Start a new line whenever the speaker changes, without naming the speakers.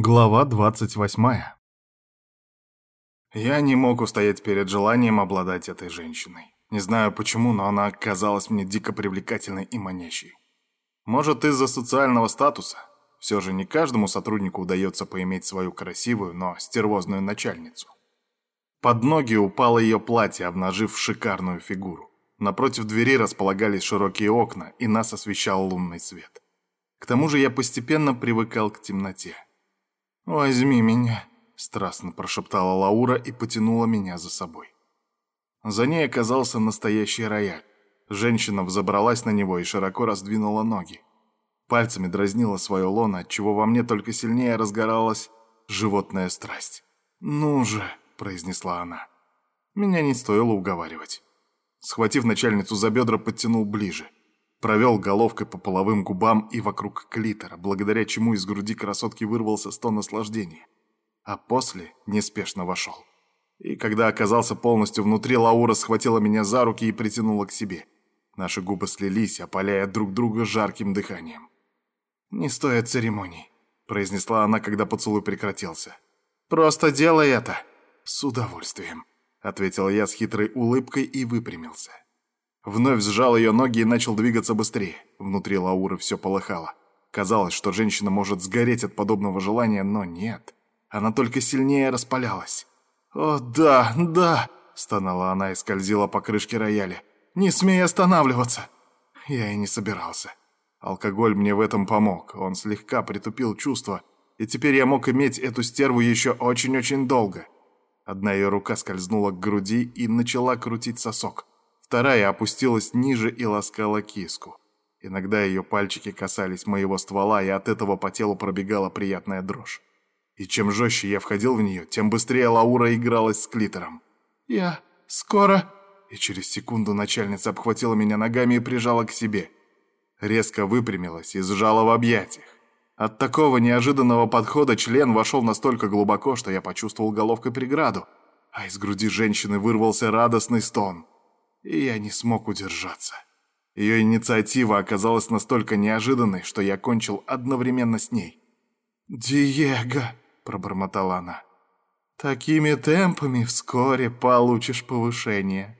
Глава 28. Я не мог устоять перед желанием обладать этой женщиной. Не знаю почему, но она казалась мне дико привлекательной и манящей. Может, из-за социального статуса. Все же не каждому сотруднику удается поиметь свою красивую, но стервозную начальницу. Под ноги упало ее платье, обнажив шикарную фигуру. Напротив двери располагались широкие окна, и нас освещал лунный свет. К тому же я постепенно привыкал к темноте. «Возьми меня», — страстно прошептала Лаура и потянула меня за собой. За ней оказался настоящий рояль. Женщина взобралась на него и широко раздвинула ноги. Пальцами дразнила свое лоно, отчего во мне только сильнее разгоралась животная страсть. «Ну же», — произнесла она. Меня не стоило уговаривать. Схватив начальницу за бедра, подтянул ближе — Провел головкой по половым губам и вокруг клитора, благодаря чему из груди красотки вырвался стон наслаждения. А после неспешно вошел. И когда оказался полностью внутри, Лаура схватила меня за руки и притянула к себе. Наши губы слились, опаляя друг друга жарким дыханием. «Не стоит церемоний», — произнесла она, когда поцелуй прекратился. «Просто делай это!» «С удовольствием», — ответил я с хитрой улыбкой и выпрямился. Вновь сжал ее ноги и начал двигаться быстрее. Внутри Лауры все полыхало. Казалось, что женщина может сгореть от подобного желания, но нет. Она только сильнее распалялась. «О, да, да!» — стонала она и скользила по крышке рояля. «Не смей останавливаться!» Я и не собирался. Алкоголь мне в этом помог. Он слегка притупил чувства, и теперь я мог иметь эту стерву еще очень-очень долго. Одна ее рука скользнула к груди и начала крутить сосок. Вторая опустилась ниже и ласкала киску. Иногда ее пальчики касались моего ствола, и от этого по телу пробегала приятная дрожь. И чем жестче я входил в нее, тем быстрее Лаура игралась с клитором. «Я скоро...» И через секунду начальница обхватила меня ногами и прижала к себе. Резко выпрямилась и сжала в объятиях. От такого неожиданного подхода член вошел настолько глубоко, что я почувствовал головкой преграду, а из груди женщины вырвался радостный стон и я не смог удержаться. Ее инициатива оказалась настолько неожиданной, что я кончил одновременно с ней. «Диего!» — пробормотала она. «Такими темпами вскоре получишь повышение».